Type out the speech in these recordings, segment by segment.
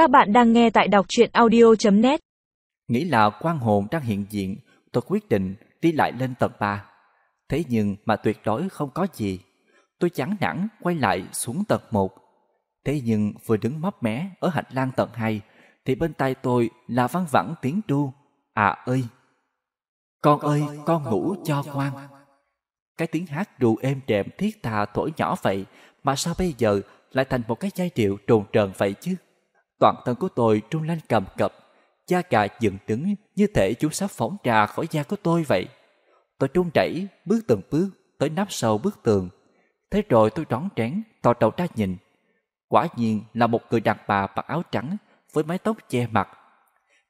Các bạn đang nghe tại đọc truyện audio.net Nghĩ là quan hồn đang hiện diện, tôi quyết định đi lại lên tầng 3. Thế nhưng mà tuyệt đối không có gì. Tôi chán nản quay lại xuống tầng 1. Thế nhưng vừa đứng mấp mé ở hành lang tầng 2 thì bên tai tôi là văng vẳng tiếng đu. À ơi! Con ơi, con ngủ cho ngoan. Cái tiếng hát đù êm đềm thiết tha thổi nhỏ vậy mà sao bây giờ lại thành một cái giai điệu trồn trờn vậy chứ? Toàn thân của tôi trung lanh cầm cập, da gà dựng đứng như thể chú sắp phóng ra khỏi da của tôi vậy. Tôi trung chảy, bước từng bước tới nắp sâu bức tường. Thế rồi tôi đón trán, tò đầu ra nhìn. Quả nhiên là một người đàn bà mặc áo trắng với mái tóc che mặt.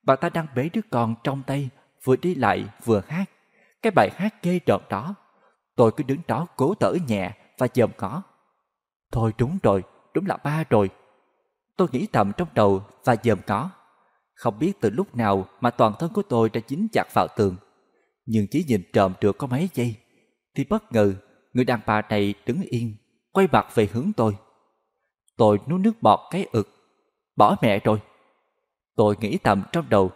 Bà ta đang bế đứa con trong tay, vừa đi lại vừa hát. Cái bài hát ghê rợn đó. Tôi cứ đứng đó cố thở nhẹ và dòm ngó. Thôi đúng rồi, đúng là ba rồi. Tôi nghĩ thầm trong đầu và dòm có Không biết từ lúc nào mà toàn thân của tôi đã dính chặt vào tường. Nhưng chỉ nhìn trộm được có mấy giây, thì bất ngờ người đàn bà này đứng yên, quay mặt về hướng tôi. Tôi nuốt nước bọt cái ực, bỏ mẹ rồi. Tôi nghĩ thầm trong đầu.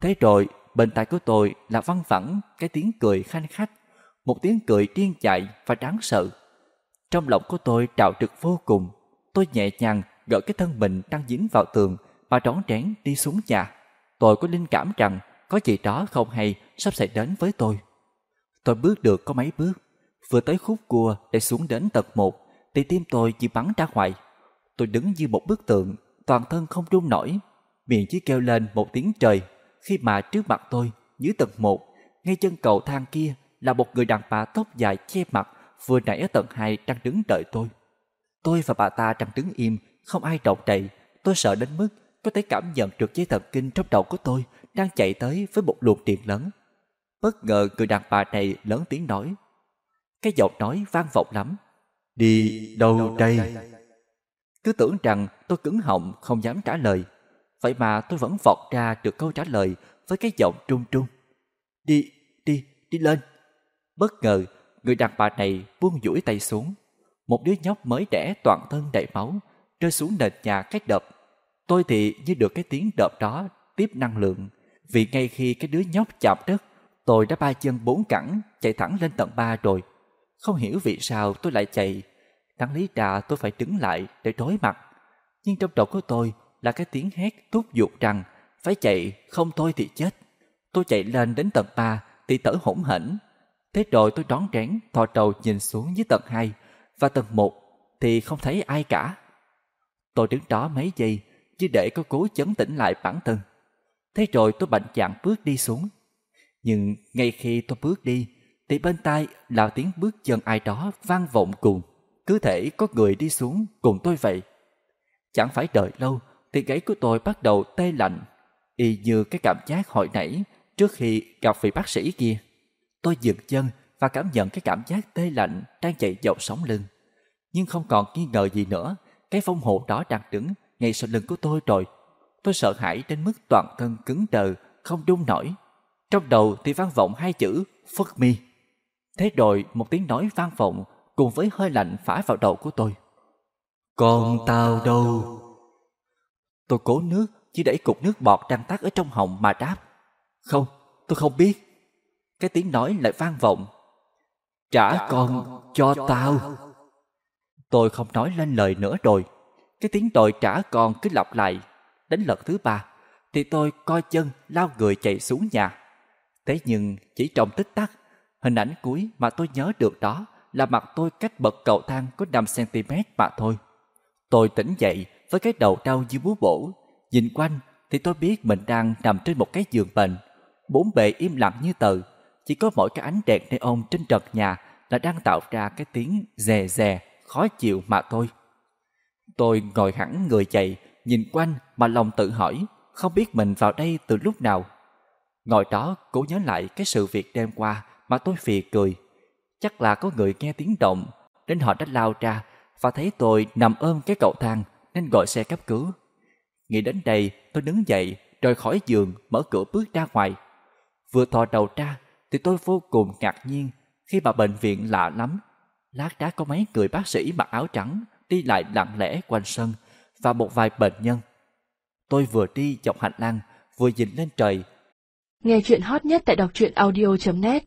Thế rồi bên tai của tôi là văng vẳng cái tiếng cười khanh khách, một tiếng cười điên dại và đáng sợ. Trong lòng của tôi trào trực vô cùng, tôi nhẹ nhàng gỡ cái thân mình đang dính vào tường và trón trén đi xuống nhà. Tôi có linh cảm rằng có gì đó không hay sắp xảy đến với tôi. Tôi bước được có mấy bước, vừa tới khúc cua để xuống đến tầng một thì tim tôi chỉ bắn ra ngoài. Tôi đứng như một bức tượng, toàn thân không rung nổi, miệng chỉ kêu lên một tiếng trời khi mà trước mặt tôi, dưới tầng một, ngay chân cầu thang kia là một người đàn bà tóc dài che mặt vừa nãy ở tầng hai đang đứng đợi tôi. Tôi và bà ta trầm đứng im, không ai động đậy. Tôi sợ đến mức có thể cảm nhận được dây thần kinh trong đầu của tôi đang chạy tới với một luồng điện lớn. Bất ngờ người đàn bà này lớn tiếng nói. Cái giọng nói vang vọng lắm. Đi đâu đây? Cứ tưởng rằng tôi cứng họng không dám trả lời. Vậy mà tôi vẫn vọt ra được câu trả lời với cái giọng trung trung. Đi, đi, đi lên. Bất ngờ, người đàn bà này buông duỗi tay xuống. Một đứa nhóc mới đẻ toàn thân đầy máu, rơi xuống nền nhà cách đập. Tôi thì như được cái tiếng đập đó tiếp năng lượng. Vì ngay khi cái đứa nhóc chạm đất, tôi đã ba chân bốn cẳng chạy thẳng lên tầng ba rồi. Không hiểu vì sao tôi lại chạy. Đáng lý ra tôi phải đứng lại để đối mặt. Nhưng trong đầu của tôi là cái tiếng hét thúc giục rằng phải chạy, không thôi thì chết. Tôi chạy lên đến tầng 3 thì thở hổn hển. Thế rồi tôi đón rén thò đầu nhìn xuống dưới tầng 2 và tầng 1 thì không thấy ai cả. Tôi đứng đó mấy giây chỉ để có cố chấn tĩnh lại bản thân. Thế rồi tôi bmạnh dạn bước đi xuống. Nhưng ngay khi tôi bước đi thì bên tai là tiếng bước chân ai đó vang vọng cùng. Cứ thể có người đi xuống cùng tôi vậy. Chẳng phải đợi lâu thì gáy của tôi bắt đầu tê lạnh, y như cái cảm giác hồi nãy trước khi gặp vị bác sĩ kia. Tôi dừng chân và cảm nhận cái cảm giác tê lạnh đang chạy dọc sống lưng. Nhưng không còn nghi ngờ gì nữa, cái phong hộ đó đang đứng ngay sau lưng của tôi rồi. Tôi sợ hãi đến mức toàn thân cứng đờ, không đung nổi. Trong đầu thì vang vọng hai chữ Fuck me. Thế rồi một tiếng nói vang vọng cùng với hơi lạnh phả vào đầu của tôi. Còn tao đâu? Tôi cố nước, chỉ đẩy cục nước bọt đang tắt ở trong họng mà đáp. Không, tôi không biết. Cái tiếng nói lại vang vọng. Trả con cho tao. Tôi không nói lên lời nữa rồi. Cái tiếng tội trả con cứ lặp lại. Đến lần thứ ba, thì tôi coi chân lao người chạy xuống nhà. Thế nhưng chỉ trong tích tắc, hình ảnh cuối mà tôi nhớ được đó là mặt tôi cách bậc cầu thang có 5cm mà thôi. Tôi tỉnh dậy với cái đầu đau như búa bổ. Nhìn quanh thì tôi biết mình đang nằm trên một cái giường bệnh. Bốn bề im lặng như tờ. Chỉ có mỗi cái ánh đèn neon trên trần nhà là đang tạo ra cái tiếng rè rè, khó chịu mà thôi. Tôi ngồi hẳn người dậy, nhìn quanh mà lòng tự hỏi, không biết mình vào đây từ lúc nào. Ngồi đó cố nhớ lại cái sự việc đêm qua mà tôi phì cười. Chắc là có người nghe tiếng động, nên họ đã lao ra và thấy tôi nằm ôm cái cầu thang nên gọi xe cấp cứu. Nghĩ đến đây, tôi đứng dậy, rời khỏi giường, mở cửa bước ra ngoài. Vừa thò đầu ra, thì tôi vô cùng ngạc nhiên khi mà bệnh viện lạ lắm. Lát đá có mấy người bác sĩ mặc áo trắng đi lại lặng lẽ quanh sân và một vài bệnh nhân. Tôi vừa đi dọc hành lang, vừa nhìn lên trời. Nghe chuyện hot nhất tại đọc truyện audio.net